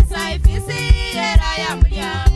inside, if you see I am young.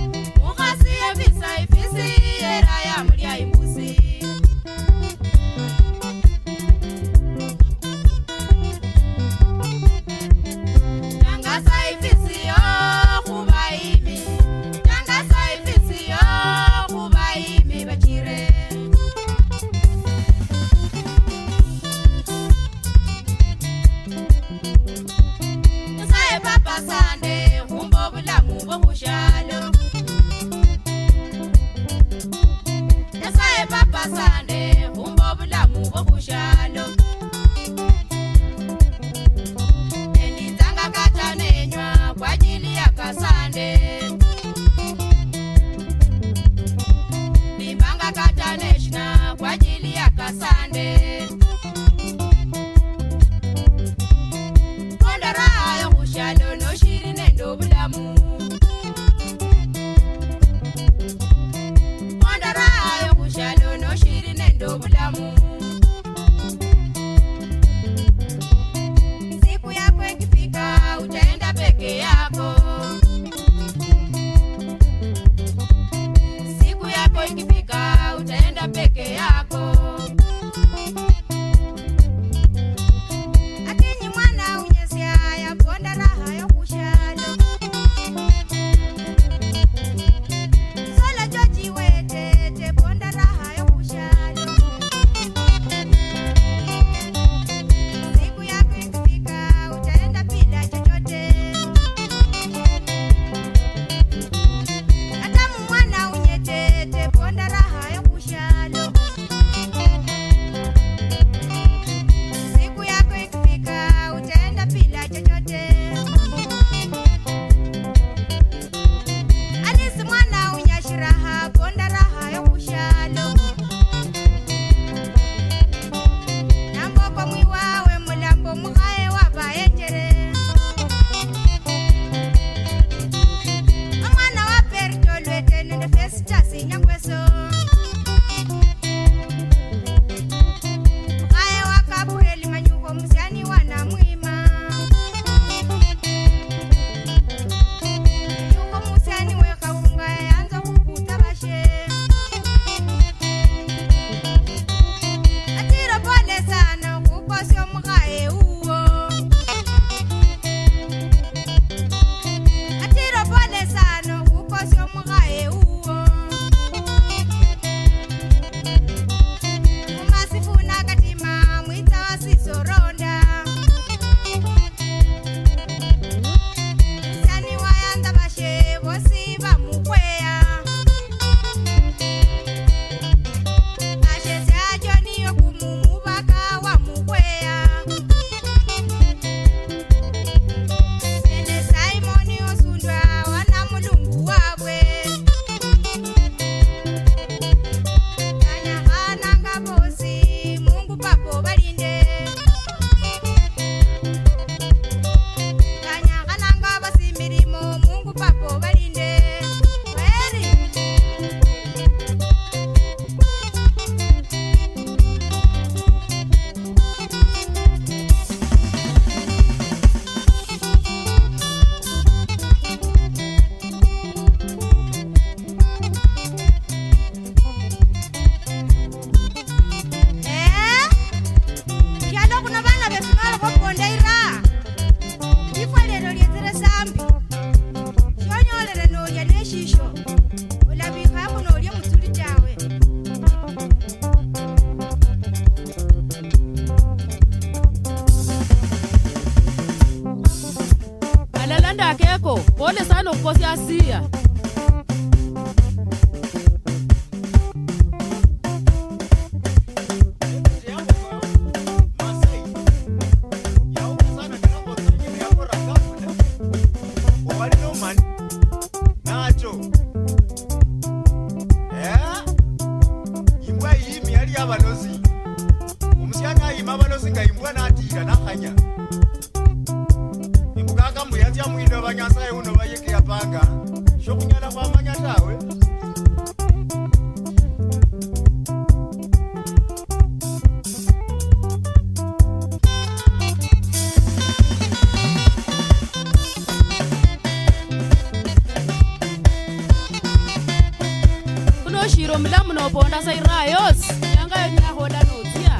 obulamu caeu she's your ngaka xokunyala kwa manyatawe kunoxiro milamunobondasa irayos yanga yonyahodanotia